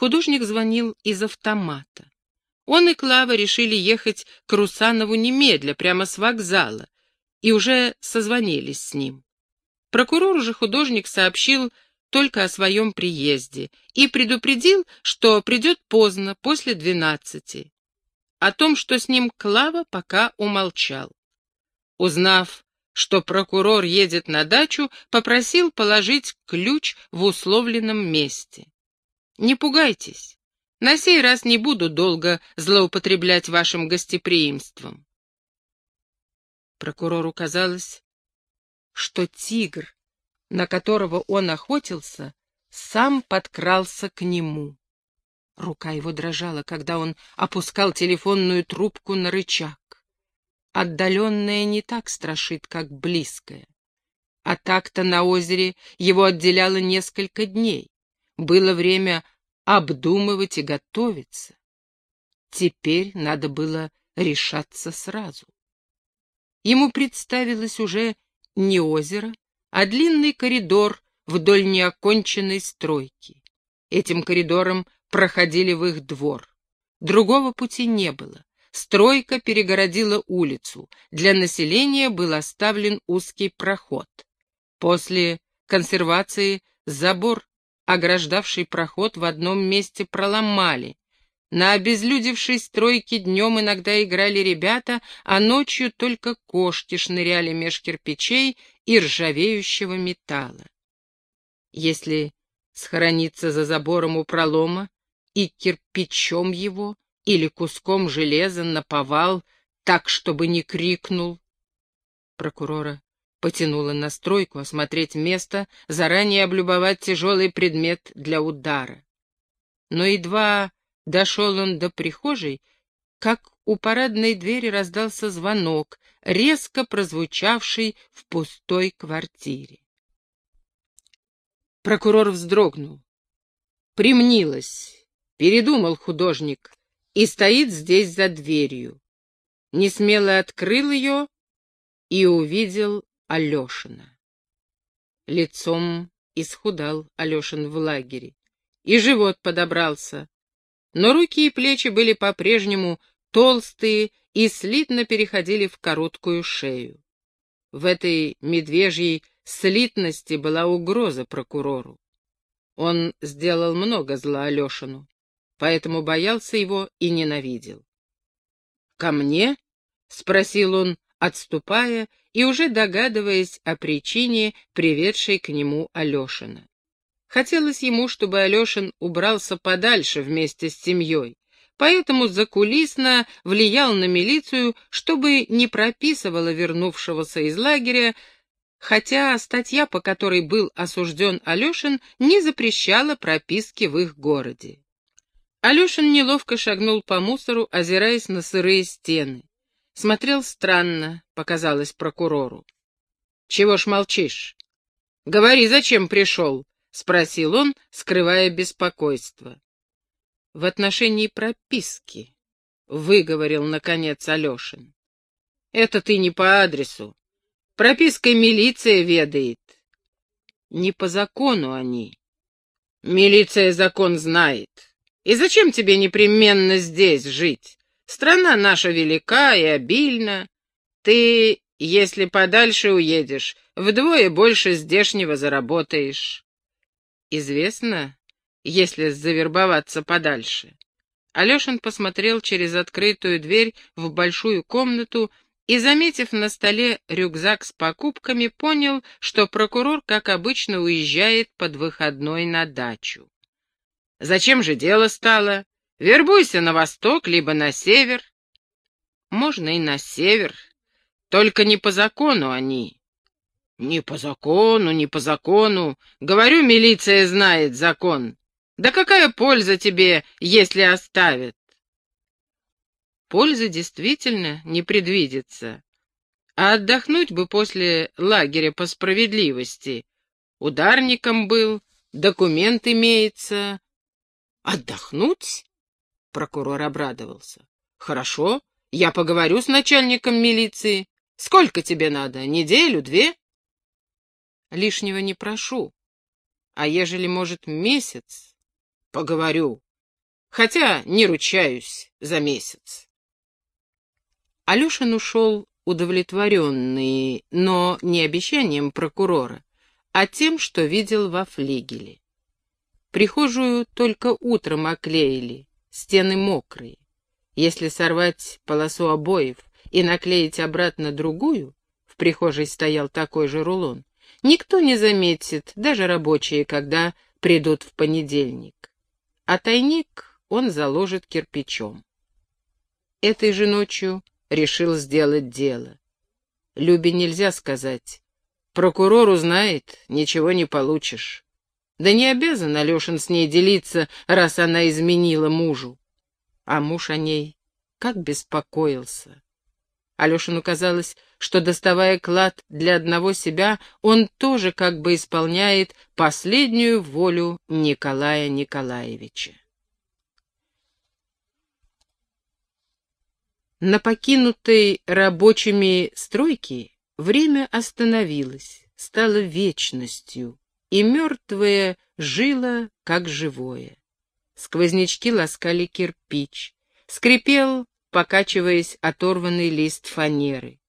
художник звонил из автомата. Он и Клава решили ехать к Русанову немедля, прямо с вокзала, и уже созвонились с ним. Прокурору же художник сообщил только о своем приезде и предупредил, что придет поздно, после двенадцати. О том, что с ним Клава, пока умолчал. Узнав, что прокурор едет на дачу, попросил положить ключ в условленном месте. «Не пугайтесь, на сей раз не буду долго злоупотреблять вашим гостеприимством». Прокурору казалось, что тигр, на которого он охотился, сам подкрался к нему. Рука его дрожала, когда он опускал телефонную трубку на рычаг. Отдаленное не так страшит, как близкое. А так-то на озере его отделяло несколько дней. Было время обдумывать и готовиться. Теперь надо было решаться сразу. Ему представилось уже не озеро, а длинный коридор вдоль неоконченной стройки. Этим коридором проходили в их двор. Другого пути не было. Стройка перегородила улицу. Для населения был оставлен узкий проход. После консервации забор, ограждавший проход, в одном месте проломали. На обезлюдевшей стройке днем иногда играли ребята, а ночью только кошки шныряли меж кирпичей и ржавеющего металла. Если схорониться за забором у пролома и кирпичом его, или куском железа наповал, так, чтобы не крикнул. Прокурора потянула на стройку осмотреть место, заранее облюбовать тяжелый предмет для удара. Но едва дошел он до прихожей, как у парадной двери раздался звонок, резко прозвучавший в пустой квартире. Прокурор вздрогнул. Примнилось, передумал художник, и стоит здесь за дверью. Несмело открыл ее и увидел Алешина. Лицом исхудал Алешин в лагере, и живот подобрался, но руки и плечи были по-прежнему толстые и слитно переходили в короткую шею. В этой медвежьей слитности была угроза прокурору. Он сделал много зла Алешину поэтому боялся его и ненавидел. «Ко мне?» — спросил он, отступая и уже догадываясь о причине, приведшей к нему Алешина. Хотелось ему, чтобы Алешин убрался подальше вместе с семьей, поэтому закулисно влиял на милицию, чтобы не прописывала вернувшегося из лагеря, хотя статья, по которой был осужден Алешин, не запрещала прописки в их городе. Алешин неловко шагнул по мусору, озираясь на сырые стены. Смотрел странно, показалось прокурору. — Чего ж молчишь? — Говори, зачем пришел? — спросил он, скрывая беспокойство. — В отношении прописки, — выговорил, наконец, Алешин. — Это ты не по адресу. Пропиской милиция ведает. — Не по закону они. — Милиция закон знает. И зачем тебе непременно здесь жить? Страна наша велика и обильна. Ты, если подальше уедешь, вдвое больше здешнего заработаешь. Известно, если завербоваться подальше. Алешин посмотрел через открытую дверь в большую комнату и, заметив на столе рюкзак с покупками, понял, что прокурор, как обычно, уезжает под выходной на дачу. Зачем же дело стало? Вербуйся на восток, либо на север. Можно и на север, только не по закону они. Не по закону, не по закону. Говорю, милиция знает закон. Да какая польза тебе, если оставят? Польза действительно не предвидится. А отдохнуть бы после лагеря по справедливости. Ударником был, документ имеется, Отдохнуть? Прокурор обрадовался. Хорошо, я поговорю с начальником милиции. Сколько тебе надо? Неделю, две? Лишнего не прошу. А ежели, может, месяц? Поговорю. хотя не ручаюсь за месяц. Алешин ушел удовлетворенный, но не обещанием прокурора, а тем, что видел во флигеле. Прихожую только утром оклеили, стены мокрые. Если сорвать полосу обоев и наклеить обратно другую, в прихожей стоял такой же рулон, никто не заметит, даже рабочие, когда придут в понедельник. А тайник он заложит кирпичом. Этой же ночью решил сделать дело. Любе нельзя сказать. Прокурор узнает, ничего не получишь. Да не обязан Алешин с ней делиться, раз она изменила мужу. А муж о ней как беспокоился. Алешину казалось, что, доставая клад для одного себя, он тоже как бы исполняет последнюю волю Николая Николаевича. На покинутой рабочими стройке время остановилось, стало вечностью, и мертвое жило, как живое. Сквознячки ласкали кирпич, скрипел, покачиваясь, оторванный лист фанеры.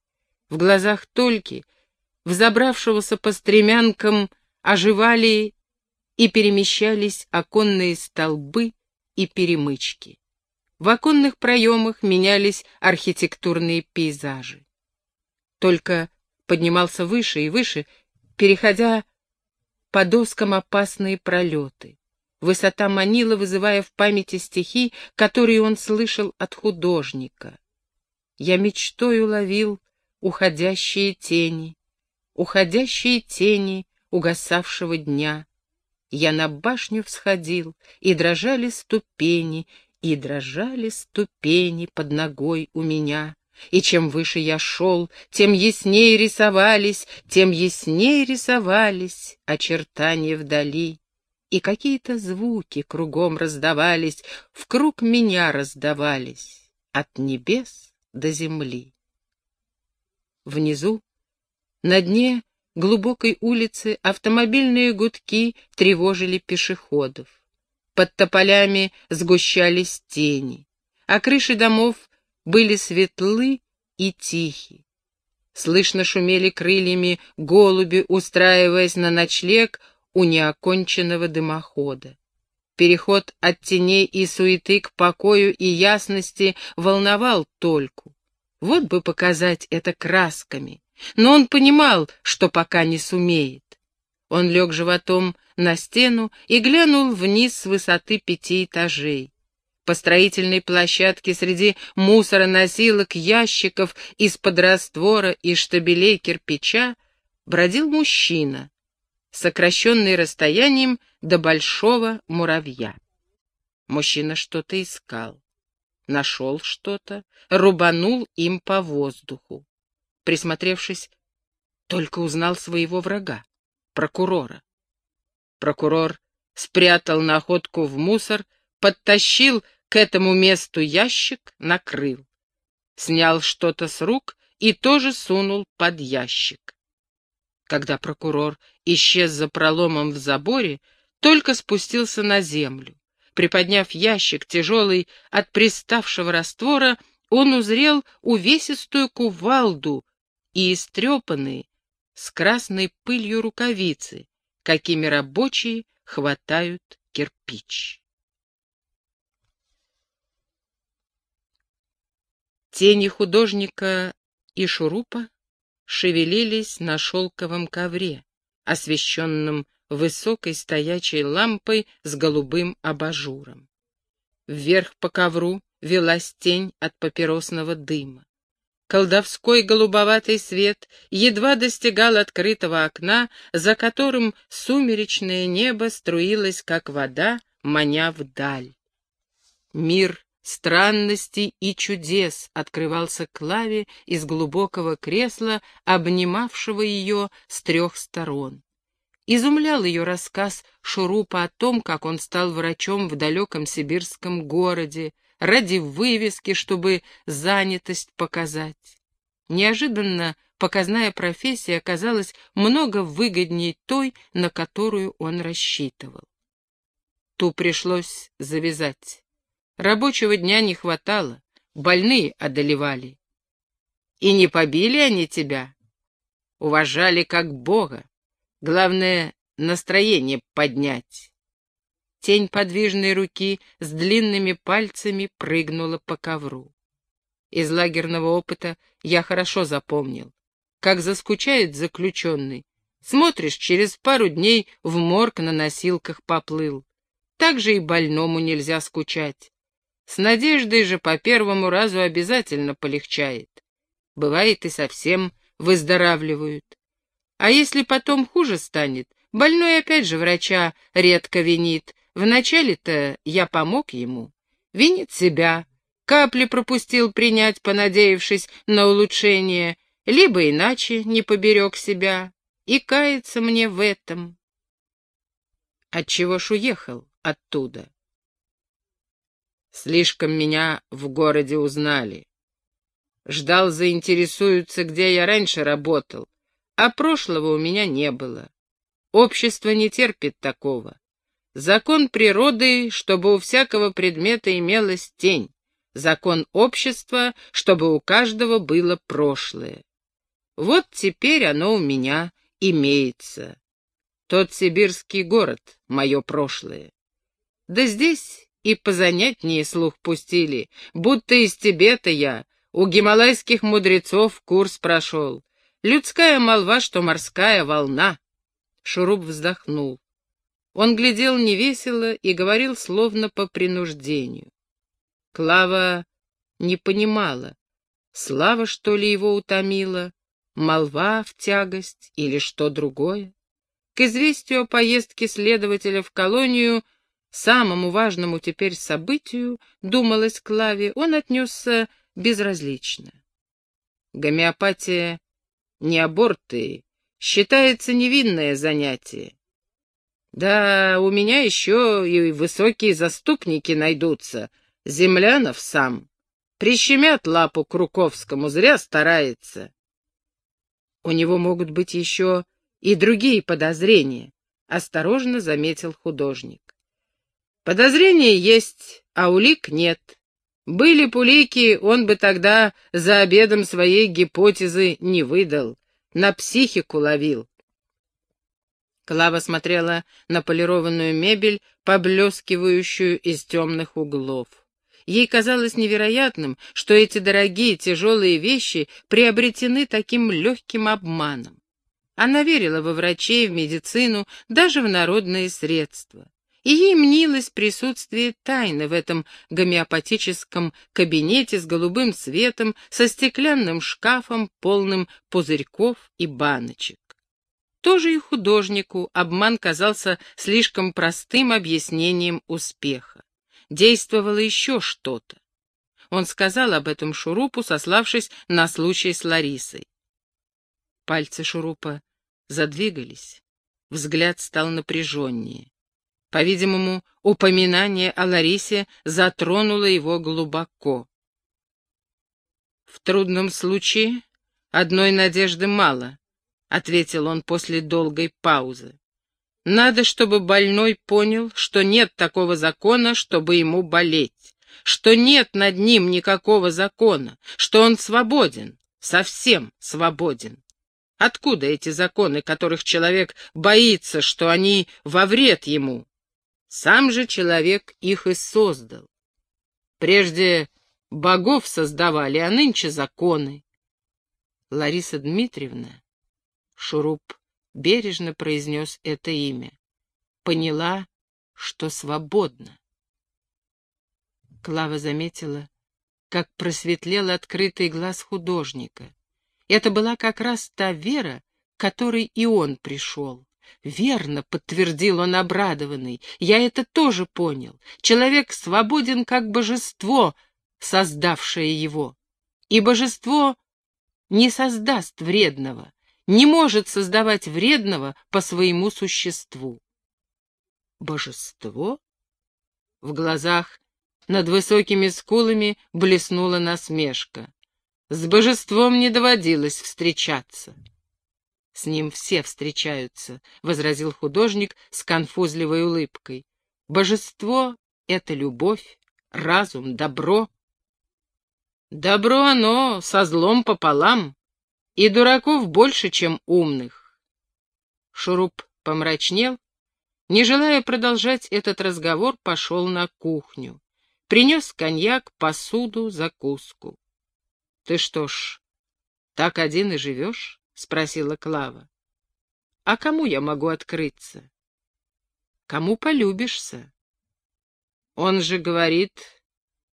В глазах Тольки, взобравшегося по стремянкам, оживали и перемещались оконные столбы и перемычки. В оконных проемах менялись архитектурные пейзажи. Только поднимался выше и выше, переходя по доскам опасные пролеты. Высота манила, вызывая в памяти стихи, которые он слышал от художника. Я мечтой уловил уходящие тени, уходящие тени угасавшего дня. Я на башню всходил, и дрожали ступени, и дрожали ступени под ногой у меня. И чем выше я шел, тем яснее рисовались, тем яснее рисовались очертания вдали. И какие-то звуки кругом раздавались, в круг меня раздавались, от небес до земли. Внизу, на дне глубокой улицы, автомобильные гудки тревожили пешеходов под тополями сгущались тени, а крыши домов были светлы и тихи. Слышно шумели крыльями голуби, устраиваясь на ночлег у неоконченного дымохода. Переход от теней и суеты к покою и ясности волновал Тольку. Вот бы показать это красками, но он понимал, что пока не сумеет. Он лег животом на стену и глянул вниз с высоты пяти этажей. По строительной площадке среди мусора, носилок, ящиков из-под раствора и штабелей кирпича бродил мужчина, сокращенный расстоянием до большого муравья. Мужчина что-то искал. Нашел что-то, рубанул им по воздуху. Присмотревшись, только узнал своего врага, прокурора. Прокурор спрятал находку в мусор, подтащил к этому месту ящик, накрыл. Снял что-то с рук и тоже сунул под ящик. Когда прокурор исчез за проломом в заборе, только спустился на землю. Приподняв ящик, тяжелый от приставшего раствора, он узрел увесистую кувалду и истрепанные, с красной пылью рукавицы, какими рабочие хватают кирпич. Тени художника и шурупа шевелились на шелковом ковре, освещенном высокой стоячей лампой с голубым абажуром. Вверх по ковру велась тень от папиросного дыма. Колдовской голубоватый свет едва достигал открытого окна, за которым сумеречное небо струилось, как вода, маня вдаль. Мир странностей и чудес открывался Клаве из глубокого кресла, обнимавшего ее с трех сторон. Изумлял ее рассказ Шурупа о том, как он стал врачом в далеком сибирском городе, ради вывески, чтобы занятость показать. Неожиданно показная профессия оказалась много выгоднее той, на которую он рассчитывал. Ту пришлось завязать. Рабочего дня не хватало, больные одолевали. И не побили они тебя, уважали как Бога. Главное, настроение поднять. Тень подвижной руки с длинными пальцами прыгнула по ковру. Из лагерного опыта я хорошо запомнил, как заскучает заключенный. Смотришь, через пару дней в морг на носилках поплыл. Так же и больному нельзя скучать. С надеждой же по первому разу обязательно полегчает. Бывает и совсем выздоравливают. А если потом хуже станет, больной опять же врача редко винит. Вначале-то я помог ему. Винит себя. Капли пропустил принять, понадеявшись на улучшение, либо иначе не поберег себя. И кается мне в этом. Отчего ж уехал оттуда? Слишком меня в городе узнали. Ждал, заинтересуются, где я раньше работал, а прошлого у меня не было. Общество не терпит такого. Закон природы, чтобы у всякого предмета имелась тень. Закон общества, чтобы у каждого было прошлое. Вот теперь оно у меня имеется. Тот сибирский город — мое прошлое. Да здесь и позанятнее слух пустили, будто из Тибета я, у гималайских мудрецов курс прошел. Людская молва, что морская волна. Шуруп вздохнул. Он глядел невесело и говорил словно по принуждению. Клава не понимала, слава, что ли, его утомила, молва в тягость или что другое. К известию о поездке следователя в колонию, самому важному теперь событию, думалось Клаве, он отнесся безразлично. Гомеопатия не аборты, считается невинное занятие. Да, у меня еще и высокие заступники найдутся, землянов сам. Прищемят лапу Круковскому, зря старается. У него могут быть еще и другие подозрения, осторожно заметил художник. Подозрения есть, а улик нет. Были пулики, он бы тогда за обедом своей гипотезы не выдал, на психику ловил. Клава смотрела на полированную мебель, поблескивающую из темных углов. Ей казалось невероятным, что эти дорогие тяжелые вещи приобретены таким легким обманом. Она верила во врачей, в медицину, даже в народные средства и ей мнилось присутствие тайны в этом гомеопатическом кабинете с голубым светом, со стеклянным шкафом, полным пузырьков и баночек. Тоже и художнику обман казался слишком простым объяснением успеха. Действовало еще что-то. Он сказал об этом Шурупу, сославшись на случай с Ларисой. Пальцы Шурупа задвигались, взгляд стал напряженнее. По-видимому, упоминание о Ларисе затронуло его глубоко. «В трудном случае одной надежды мало», — ответил он после долгой паузы. «Надо, чтобы больной понял, что нет такого закона, чтобы ему болеть, что нет над ним никакого закона, что он свободен, совсем свободен. Откуда эти законы, которых человек боится, что они во вред ему?» Сам же человек их и создал. Прежде богов создавали, а нынче законы. Лариса Дмитриевна, Шуруп бережно произнес это имя, поняла, что свободна. Клава заметила, как просветлел открытый глаз художника. Это была как раз та вера, к которой и он пришел. «Верно», — подтвердил он обрадованный, — «я это тоже понял. Человек свободен как божество, создавшее его. И божество не создаст вредного, не может создавать вредного по своему существу». «Божество?» В глазах над высокими скулами блеснула насмешка. С божеством не доводилось встречаться. «С ним все встречаются», — возразил художник с конфузливой улыбкой. «Божество — это любовь, разум, добро. Добро оно со злом пополам, и дураков больше, чем умных. Шуруп помрачнел, не желая продолжать этот разговор, пошел на кухню. Принес коньяк, посуду, закуску. — Ты что ж, так один и живешь? — спросила Клава. — А кому я могу открыться? — Кому полюбишься? Он же говорит,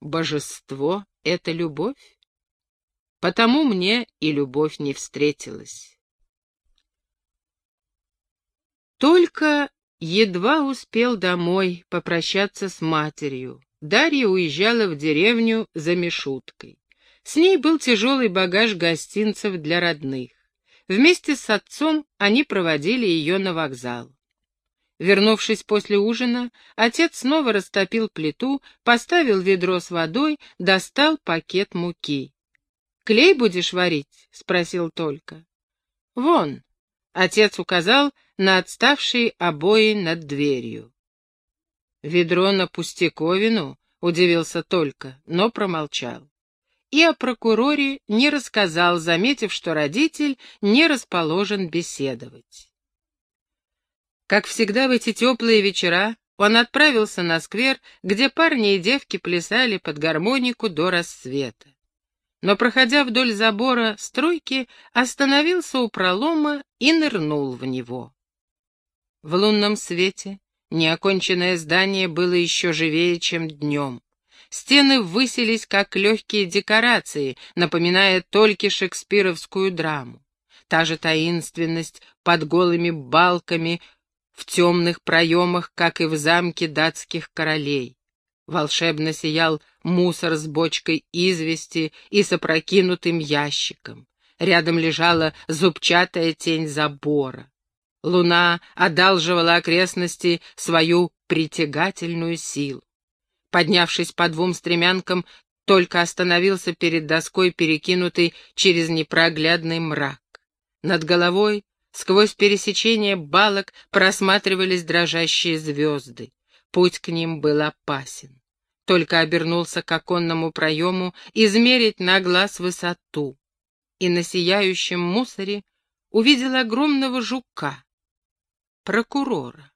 божество — это любовь. Потому мне и любовь не встретилась. Только едва успел домой попрощаться с матерью. Дарья уезжала в деревню за Мишуткой. С ней был тяжелый багаж гостинцев для родных. Вместе с отцом они проводили ее на вокзал. Вернувшись после ужина, отец снова растопил плиту, поставил ведро с водой, достал пакет муки. «Клей будешь варить?» — спросил только. «Вон», — отец указал на отставшие обои над дверью. «Ведро на пустяковину?» — удивился только, но промолчал. И о прокуроре не рассказал, заметив, что родитель не расположен беседовать. Как всегда в эти теплые вечера он отправился на сквер, где парни и девки плясали под гармонику до рассвета. Но, проходя вдоль забора стройки, остановился у пролома и нырнул в него. В лунном свете Неоконченное здание было еще живее, чем днем. Стены высились, как легкие декорации, напоминая только шекспировскую драму. Та же таинственность под голыми балками в темных проемах, как и в замке датских королей. Волшебно сиял мусор с бочкой извести и с опрокинутым ящиком. Рядом лежала зубчатая тень забора. Луна одалживала окрестности свою притягательную силу. Поднявшись по двум стремянкам, только остановился перед доской, перекинутой через непроглядный мрак. Над головой, сквозь пересечение балок, просматривались дрожащие звезды. Путь к ним был опасен. Только обернулся к оконному проему измерить на глаз высоту. И на сияющем мусоре увидел огромного жука, прокурора.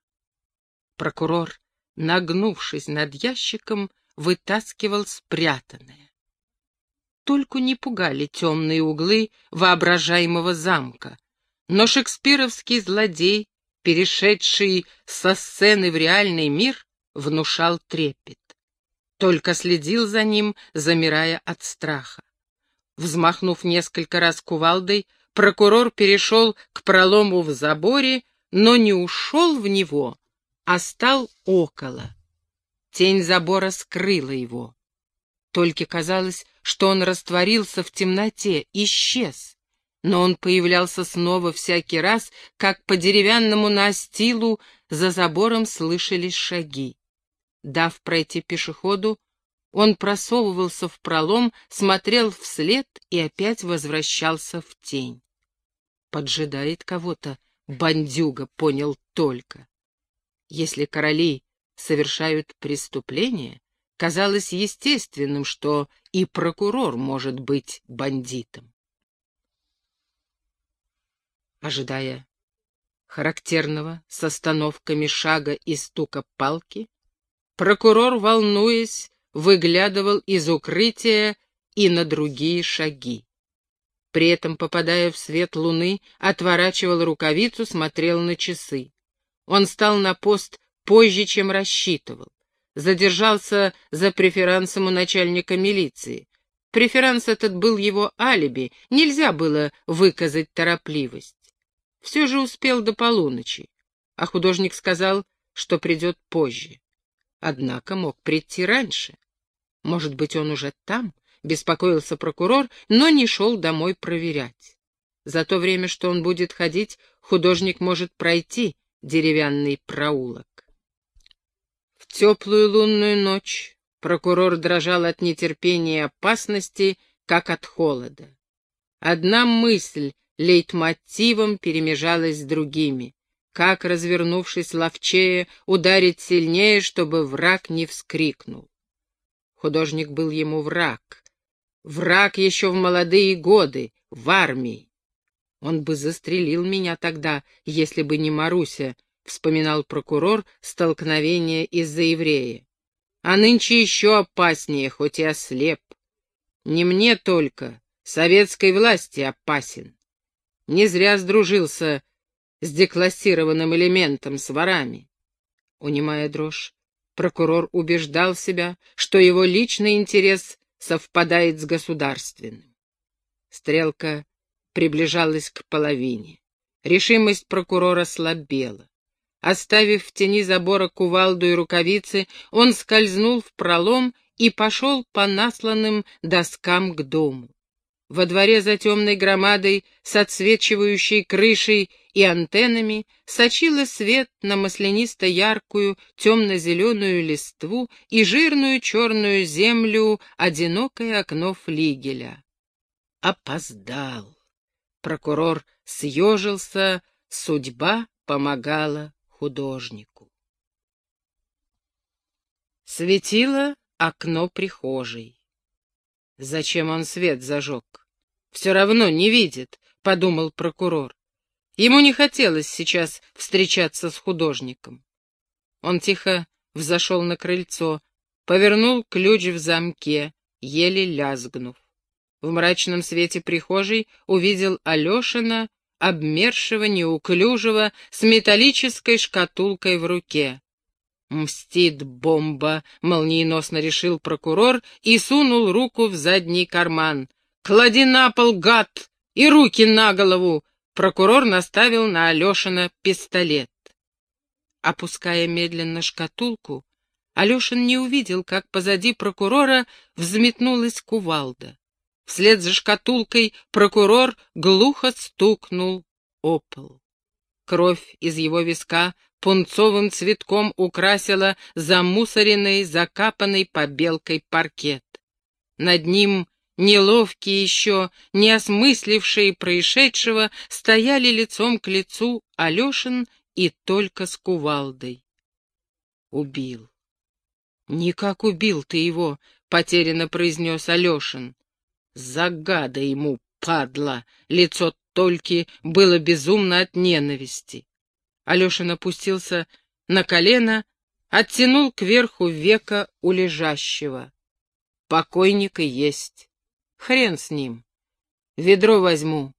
Прокурор, нагнувшись над ящиком, вытаскивал спрятанное. Только не пугали темные углы воображаемого замка, но шекспировский злодей, перешедший со сцены в реальный мир, внушал трепет. Только следил за ним, замирая от страха. Взмахнув несколько раз кувалдой, прокурор перешел к пролому в заборе но не ушел в него, а стал около. Тень забора скрыла его. Только казалось, что он растворился в темноте, исчез. Но он появлялся снова всякий раз, как по деревянному настилу за забором слышались шаги. Дав пройти пешеходу, он просовывался в пролом, смотрел вслед и опять возвращался в тень. Поджидает кого-то, бандюга понял только. Если короли совершают преступление, казалось естественным, что и прокурор может быть бандитом. Ожидая характерного с остановками шага и стука палки, прокурор, волнуясь, выглядывал из укрытия и на другие шаги. При этом, попадая в свет луны, отворачивал рукавицу, смотрел на часы. Он стал на пост позже, чем рассчитывал. Задержался за преферансом у начальника милиции. Преферанс этот был его алиби, нельзя было выказать торопливость. Все же успел до полуночи, а художник сказал, что придет позже. Однако мог прийти раньше. Может быть, он уже там? беспокоился прокурор, но не шел домой проверять. За то время, что он будет ходить, художник может пройти деревянный проулок. В теплую лунную ночь прокурор дрожал от нетерпения и опасности, как от холода. Одна мысль лейтмотивом перемежалась с другими. Как, развернувшись ловчее, ударить сильнее, чтобы враг не вскрикнул. Художник был ему враг. Враг еще в молодые годы, в армии. Он бы застрелил меня тогда, если бы не Маруся, — вспоминал прокурор столкновение из-за еврея. А нынче еще опаснее, хоть и ослеп. Не мне только, советской власти опасен. Не зря сдружился с деклассированным элементом, с ворами. Унимая дрожь, прокурор убеждал себя, что его личный интерес совпадает с государственным. Стрелка приближалась к половине. Решимость прокурора слабела. Оставив в тени забора кувалду и рукавицы, он скользнул в пролом и пошел по насланным доскам к дому. Во дворе за темной громадой с отсвечивающей крышей и антеннами сочила свет на маслянисто-яркую темно-зеленую листву и жирную черную землю одинокое окно флигеля. Опоздал. Прокурор съежился, судьба помогала художнику. Светило окно прихожей. Зачем он свет зажег? Все равно не видит, — подумал прокурор. Ему не хотелось сейчас встречаться с художником. Он тихо взошел на крыльцо, повернул ключ в замке, еле лязгнув. В мрачном свете прихожей увидел Алешина обмершего, неуклюжего, с металлической шкатулкой в руке. «Мстит бомба!» — молниеносно решил прокурор и сунул руку в задний карман. «Клади на пол, гад! И руки на голову!» Прокурор наставил на Алешина пистолет. Опуская медленно шкатулку, Алешин не увидел, как позади прокурора взметнулась кувалда. Вслед за шкатулкой прокурор глухо стукнул о пол. Кровь из его виска пунцовым цветком украсила замусоренный, закапанный побелкой паркет. Над ним неловкие еще, не осмыслившие происшедшего, стояли лицом к лицу Алешин и только с кувалдой. Убил. «Никак убил ты его», — потерянно произнес Алешин. Загада ему, падла! Лицо Тольки было безумно от ненависти. Алешин опустился на колено, оттянул кверху века у лежащего. Покойник и есть. Хрен с ним. Ведро возьму.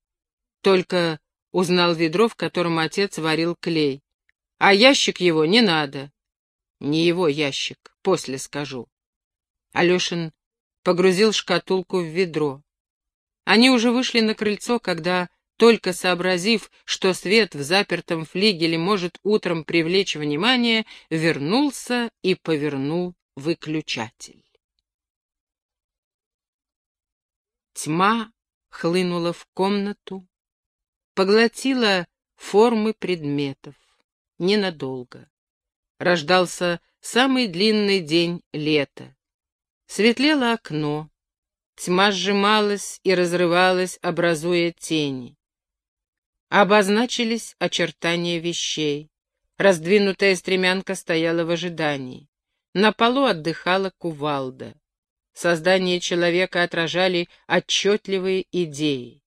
Только узнал ведро, в котором отец варил клей. А ящик его не надо. Не его ящик, после скажу. Алешин погрузил шкатулку в ведро. Они уже вышли на крыльцо, когда, только сообразив, что свет в запертом флигеле может утром привлечь внимание, вернулся и повернул выключатель. Тьма хлынула в комнату, поглотила формы предметов. Ненадолго. Рождался самый длинный день лета. Светлело окно. Тьма сжималась и разрывалась, образуя тени. Обозначились очертания вещей. Раздвинутая стремянка стояла в ожидании. На полу отдыхала кувалда. Создание человека отражали отчетливые идеи.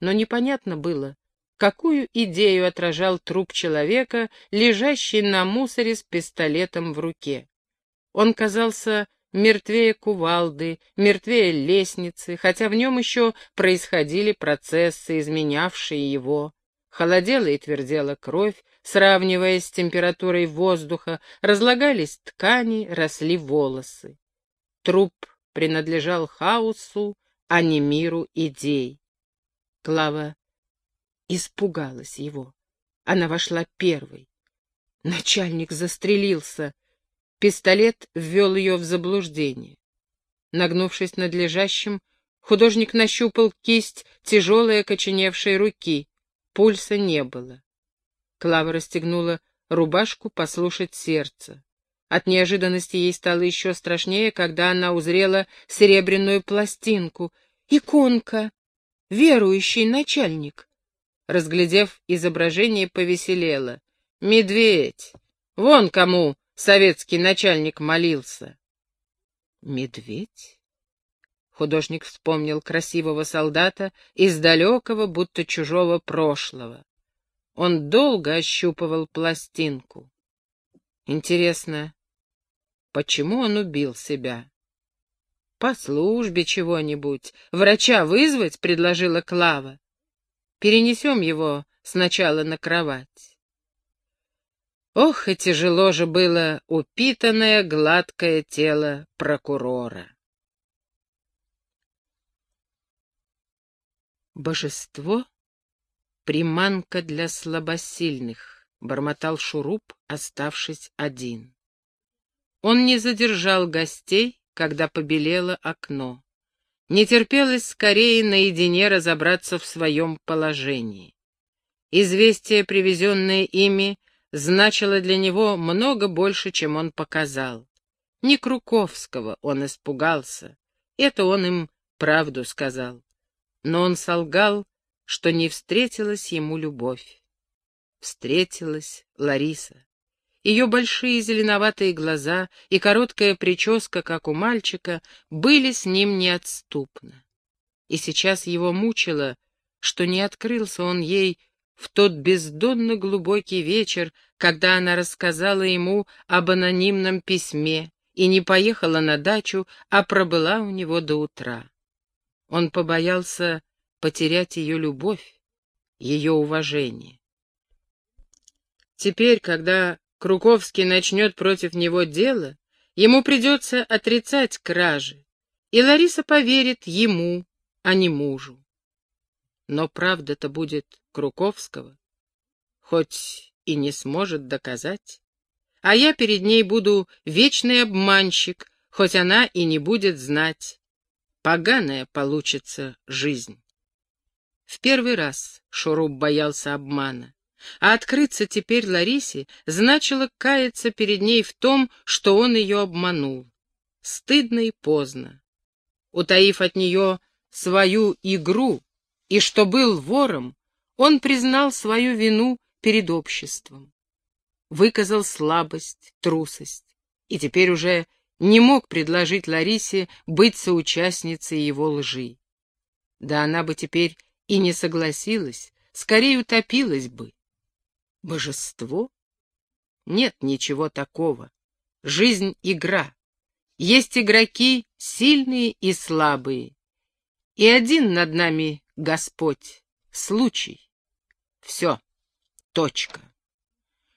Но непонятно было, какую идею отражал труп человека, лежащий на мусоре с пистолетом в руке. Он казался мертвее кувалды, мертвее лестницы, хотя в нем еще происходили процессы, изменявшие его. Холодела и твердела кровь, сравниваясь с температурой воздуха, разлагались ткани, росли волосы. Труп принадлежал хаосу, а не миру идей. Клава испугалась его. Она вошла первой. Начальник застрелился. Пистолет ввел ее в заблуждение. Нагнувшись над лежащим, художник нащупал кисть тяжелой окоченевшей руки. Пульса не было. Клава расстегнула рубашку послушать сердце. От неожиданности ей стало еще страшнее, когда она узрела серебряную пластинку. Иконка! Верующий начальник! Разглядев изображение, повеселела. «Медведь! Вон кому советский начальник молился. Медведь? Художник вспомнил красивого солдата из далекого, будто чужого прошлого. Он долго ощупывал пластинку. Интересно, почему он убил себя? По службе чего-нибудь. Врача вызвать, предложила Клава. Перенесем его сначала на кровать. Ох, и тяжело же было упитанное гладкое тело прокурора. Божество — приманка для слабосильных, — бормотал Шуруп, оставшись один. Он не задержал гостей, когда побелело окно. Не терпелось скорее наедине разобраться в своем положении. Известие, привезенное ими, значило для него много больше, чем он показал. Не Круковского он испугался, это он им правду сказал. Но он солгал, что не встретилась ему любовь. Встретилась Лариса. Ее большие зеленоватые глаза и короткая прическа, как у мальчика, были с ним неотступны. И сейчас его мучило, что не открылся он ей в тот бездонно глубокий вечер, когда она рассказала ему об анонимном письме и не поехала на дачу, а пробыла у него до утра. Он побоялся потерять ее любовь, ее уважение. Теперь, когда Круковский начнет против него дело, ему придется отрицать кражи, и Лариса поверит ему, а не мужу. Но правда-то будет Круковского, хоть и не сможет доказать. А я перед ней буду вечный обманщик, хоть она и не будет знать. Поганая получится жизнь. В первый раз Шуруп боялся обмана. А открыться теперь Ларисе значило каяться перед ней в том, что он ее обманул. Стыдно и поздно. Утаив от нее свою игру и что был вором, он признал свою вину перед обществом. Выказал слабость, трусость, и теперь уже не мог предложить Ларисе быть соучастницей его лжи. Да она бы теперь и не согласилась, скорее утопилась бы. Божество? Нет ничего такого. Жизнь — игра. Есть игроки сильные и слабые. И один над нами Господь — случай. Все. Точка.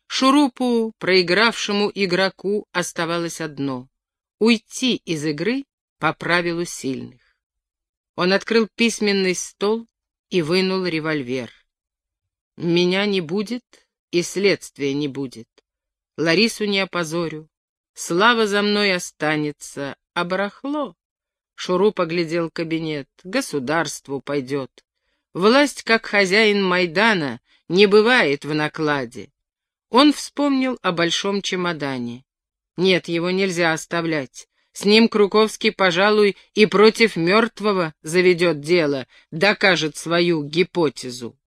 Шурупу, проигравшему игроку, оставалось одно — уйти из игры по правилу сильных. Он открыл письменный стол и вынул револьвер. «Меня не будет, и следствия не будет. Ларису не опозорю. Слава за мной останется, а барахло...» Шуру поглядел кабинет. «Государству пойдет. Власть, как хозяин Майдана, не бывает в накладе». Он вспомнил о большом чемодане. Нет, его нельзя оставлять. С ним Круковский, пожалуй, и против мертвого заведет дело, докажет свою гипотезу.